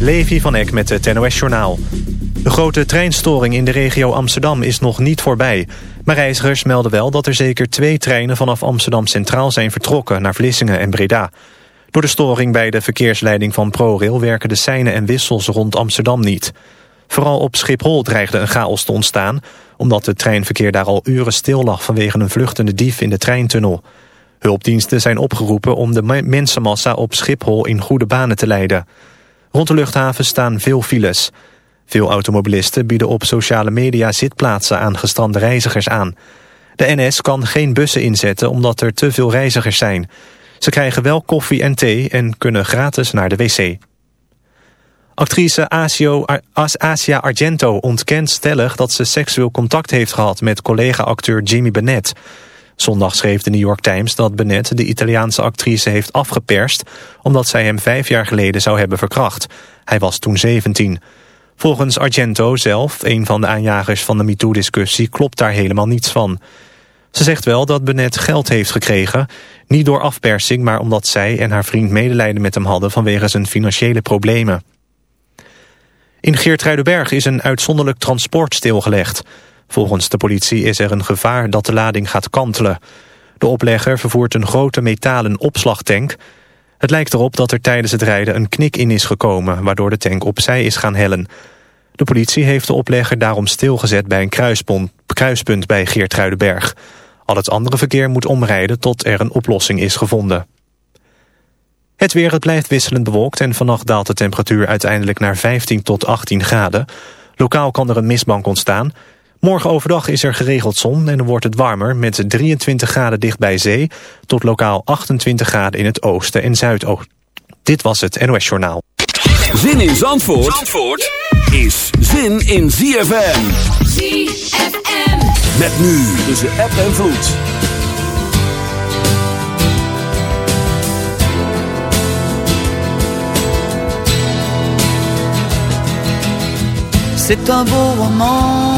Levi van Eck met het NOS-journaal. De grote treinstoring in de regio Amsterdam is nog niet voorbij. Maar reizigers melden wel dat er zeker twee treinen vanaf Amsterdam Centraal zijn vertrokken naar Vlissingen en Breda. Door de storing bij de verkeersleiding van ProRail werken de seinen en wissels rond Amsterdam niet. Vooral op Schiphol dreigde een chaos te ontstaan... omdat het treinverkeer daar al uren stil lag vanwege een vluchtende dief in de treintunnel. Hulpdiensten zijn opgeroepen om de mensenmassa op Schiphol in goede banen te leiden. Rond de luchthaven staan veel files. Veel automobilisten bieden op sociale media zitplaatsen aan gestrande reizigers aan. De NS kan geen bussen inzetten omdat er te veel reizigers zijn. Ze krijgen wel koffie en thee en kunnen gratis naar de wc. Actrice Asia Argento ontkent stellig dat ze seksueel contact heeft gehad met collega-acteur Jimmy Bennett. Zondag schreef de New York Times dat Bennett de Italiaanse actrice heeft afgeperst... omdat zij hem vijf jaar geleden zou hebben verkracht. Hij was toen 17. Volgens Argento zelf, een van de aanjagers van de MeToo-discussie... klopt daar helemaal niets van. Ze zegt wel dat Bennett geld heeft gekregen... niet door afpersing, maar omdat zij en haar vriend medelijden met hem hadden... vanwege zijn financiële problemen. In Geertruidenberg is een uitzonderlijk transport stilgelegd... Volgens de politie is er een gevaar dat de lading gaat kantelen. De oplegger vervoert een grote metalen opslagtank. Het lijkt erop dat er tijdens het rijden een knik in is gekomen... waardoor de tank opzij is gaan hellen. De politie heeft de oplegger daarom stilgezet bij een kruispunt, bij Geertruidenberg. Al het andere verkeer moet omrijden tot er een oplossing is gevonden. Het weer, het blijft wisselend bewolkt en vannacht daalt de temperatuur uiteindelijk naar 15 tot 18 graden. Lokaal kan er een mistbank ontstaan. Morgen overdag is er geregeld zon en dan wordt het warmer met 23 graden dicht bij zee tot lokaal 28 graden in het oosten en zuidoosten. Dit was het NOS Journaal. Zin in Zandvoort, Zandvoort is zin in ZFM. ZFM. Met nu tussen app en vloed. C'est un beau roman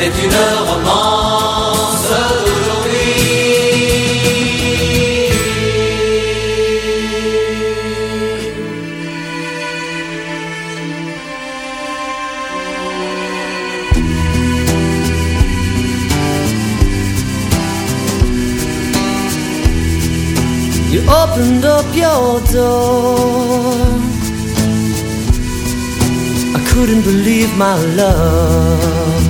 c'est une romance d'aujourd'hui. You opened up your door. I couldn't believe my luck.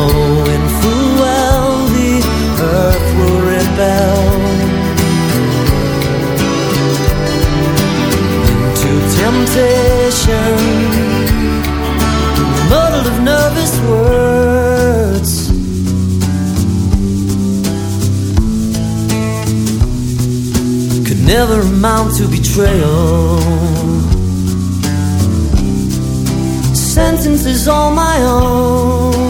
knowing full well the earth will rebel. Into temptation, muddled of nervous words. could never amount to betrayal. Sentence is all my own,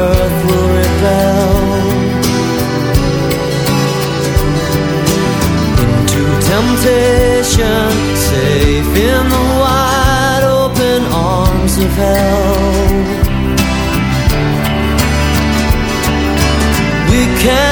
earth will rebel. Into temptation, safe in the wide open arms of hell. we can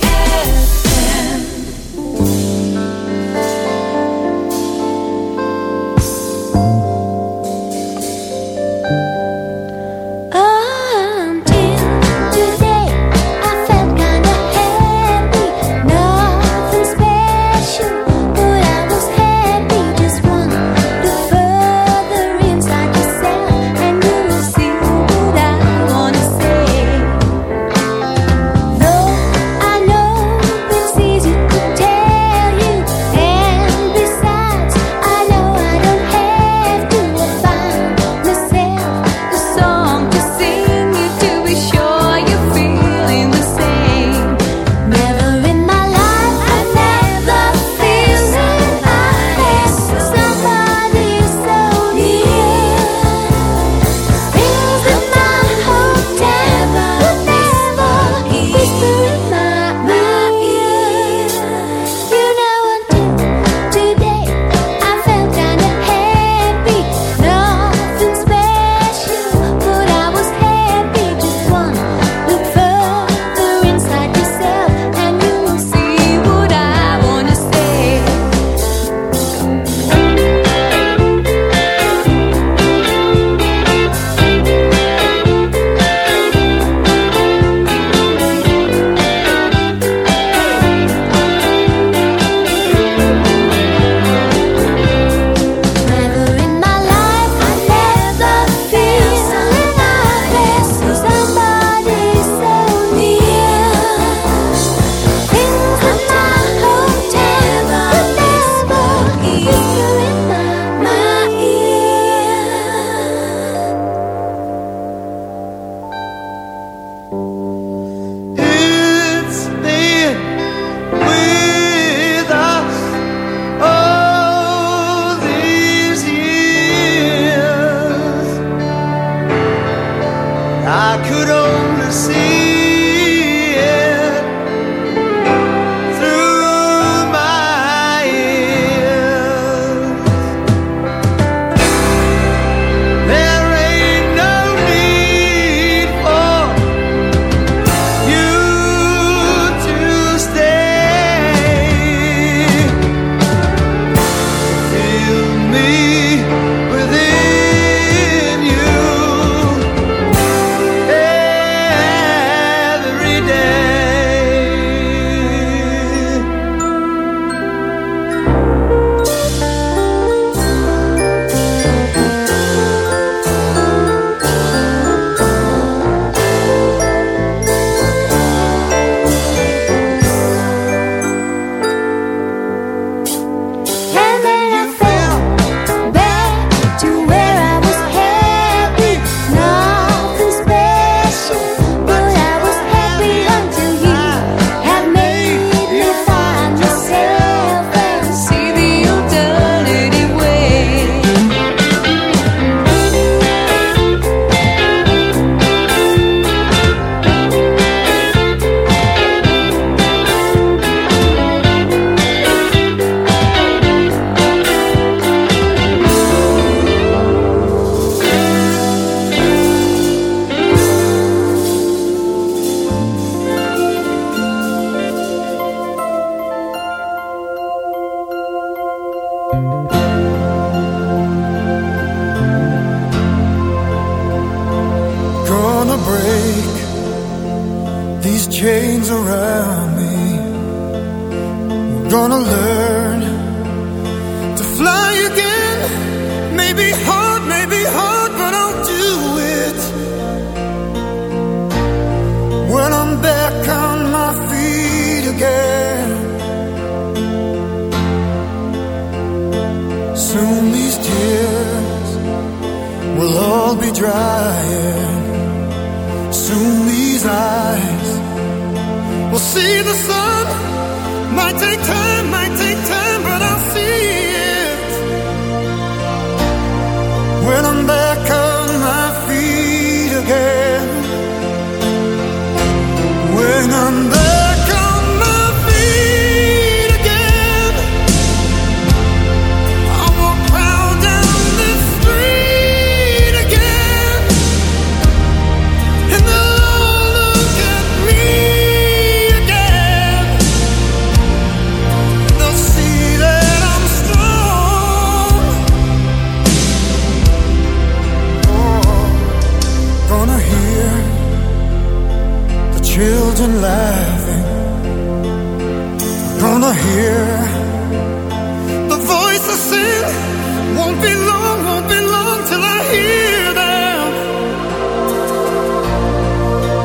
Won't be long, won't be long till I hear them.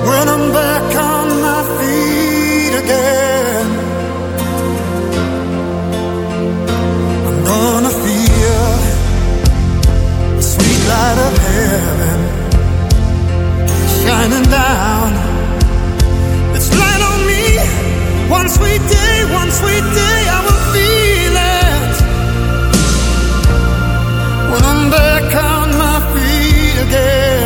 When I'm back on my feet again, I'm gonna feel the sweet light of heaven shining down. It's light on me. One sweet day, one sweet day. again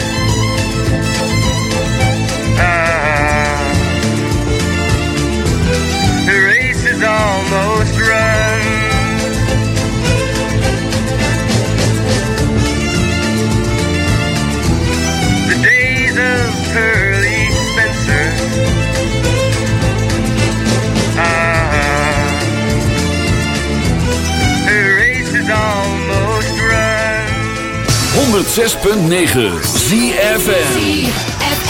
106.9 ZFN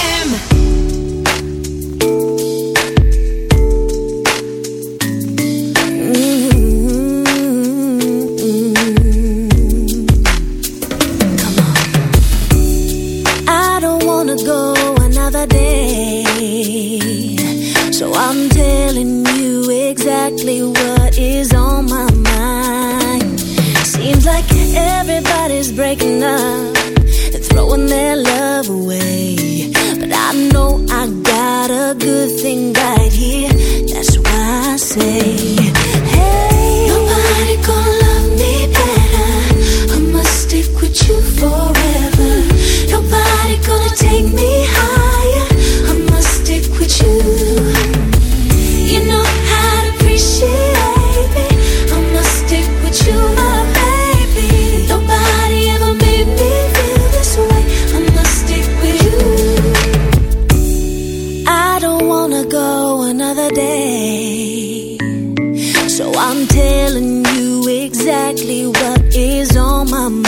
exactly what is on my mind.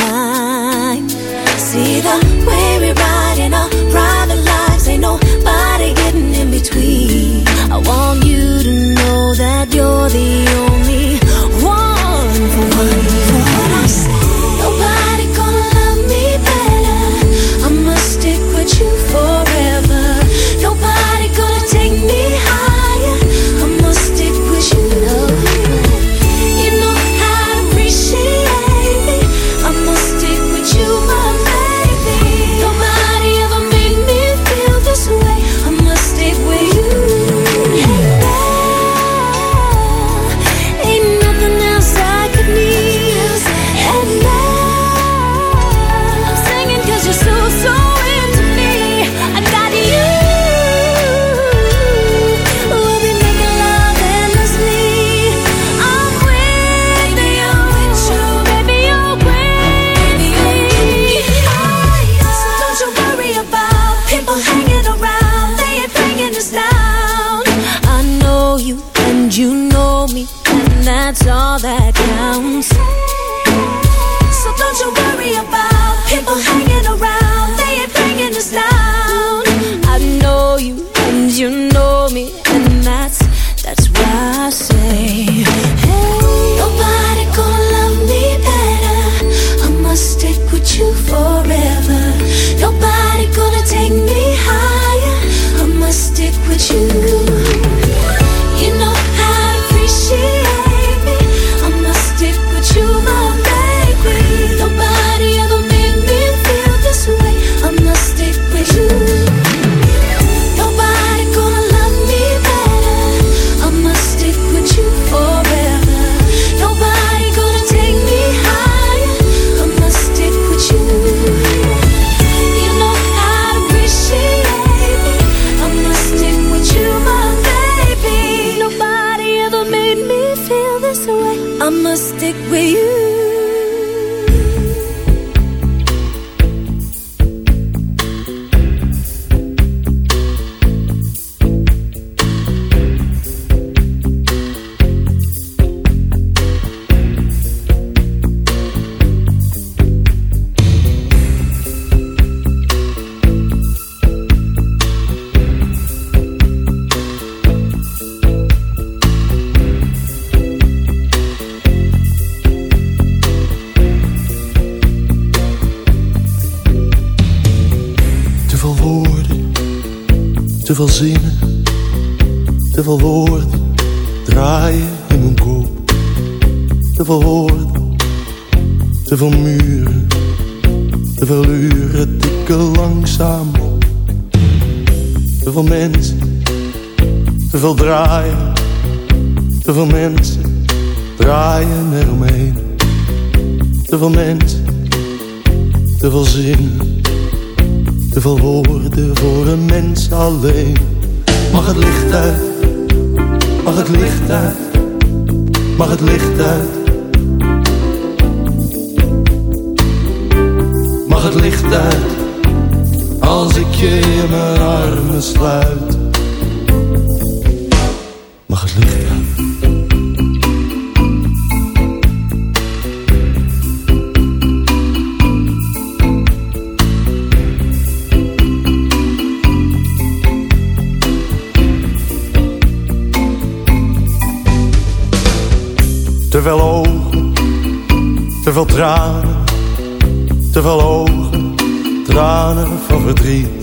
sozinho. Sluit. Mag het licht. Te veel ogen, te veel tranen, te veel ogen, tranen van verdriet.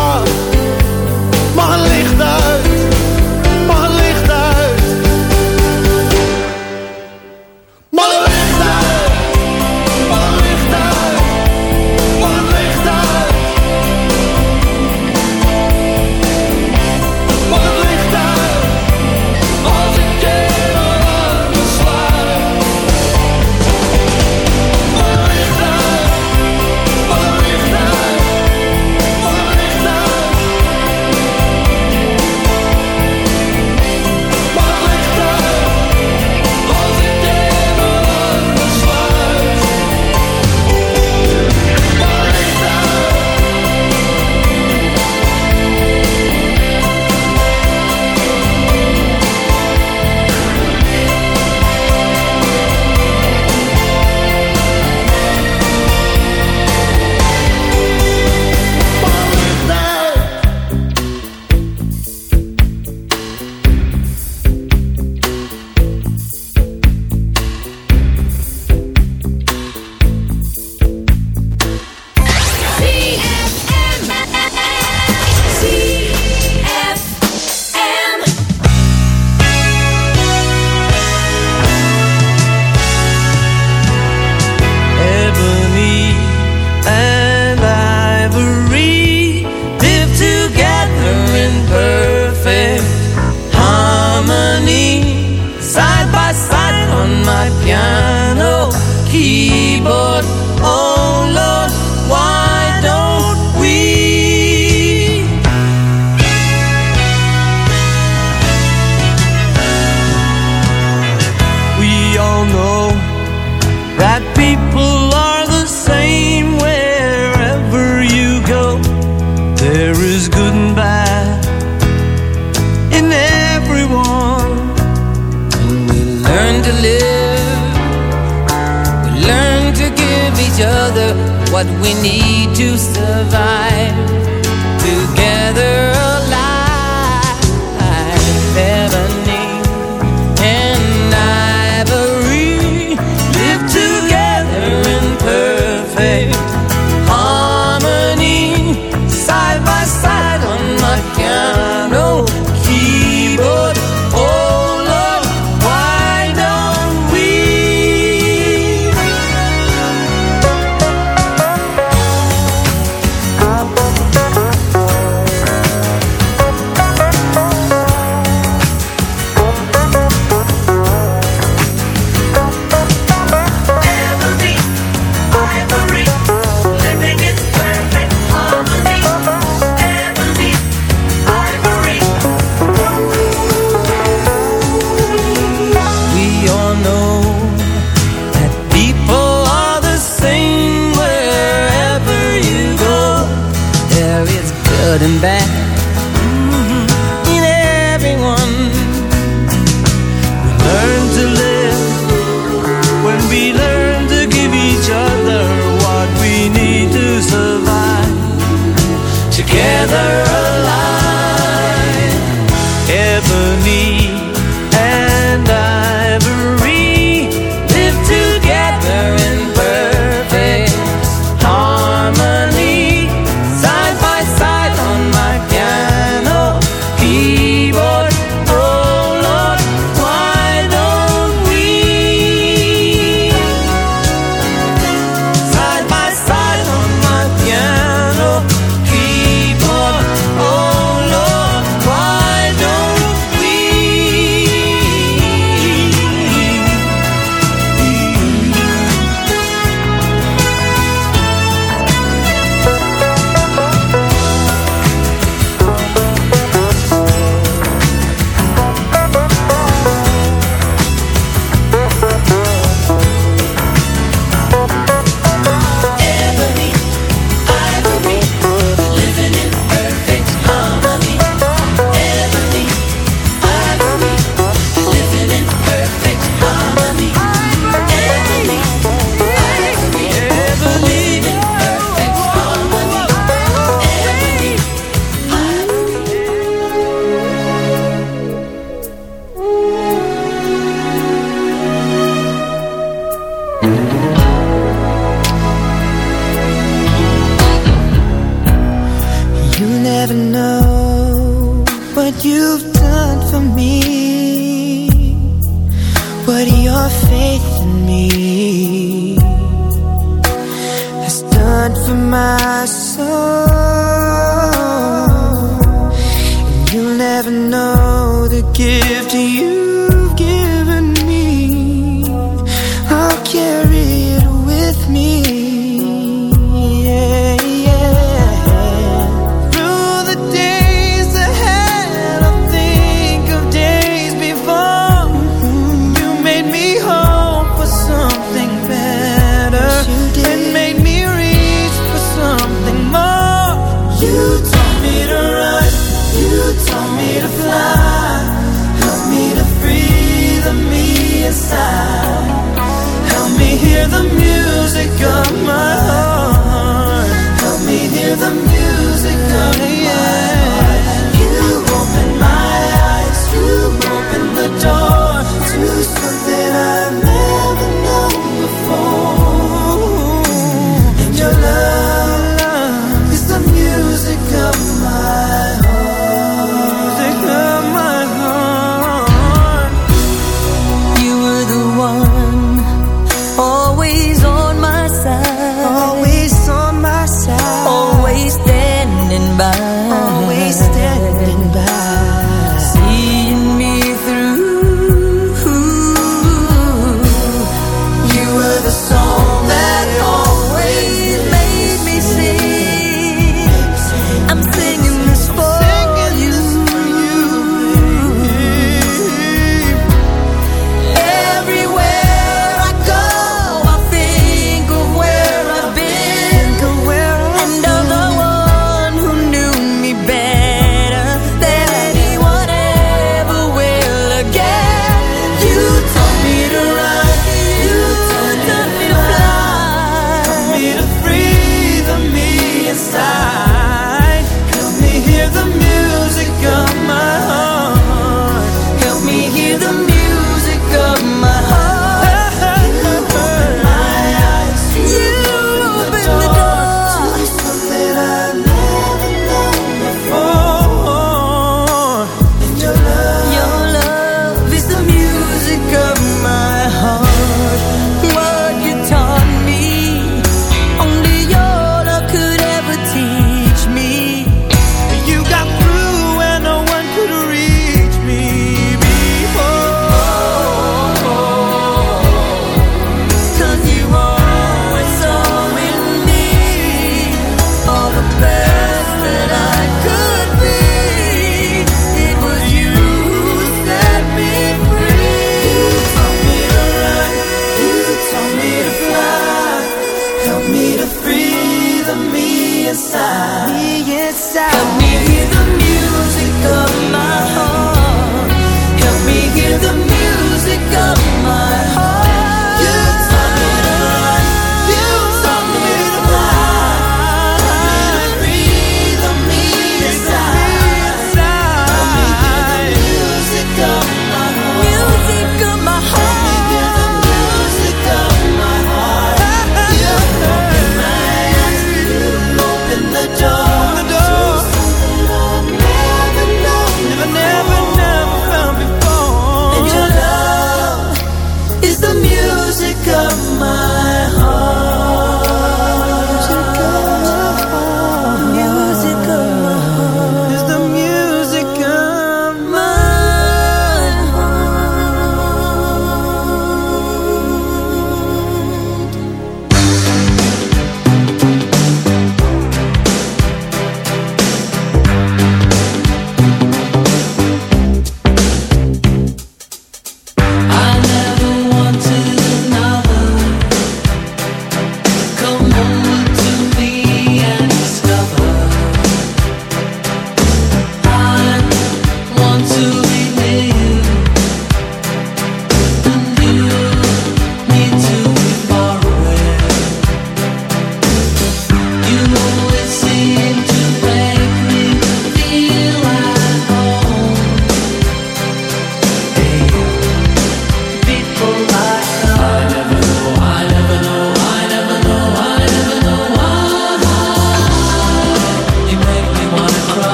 live. We learn to give each other what we need to survive. Together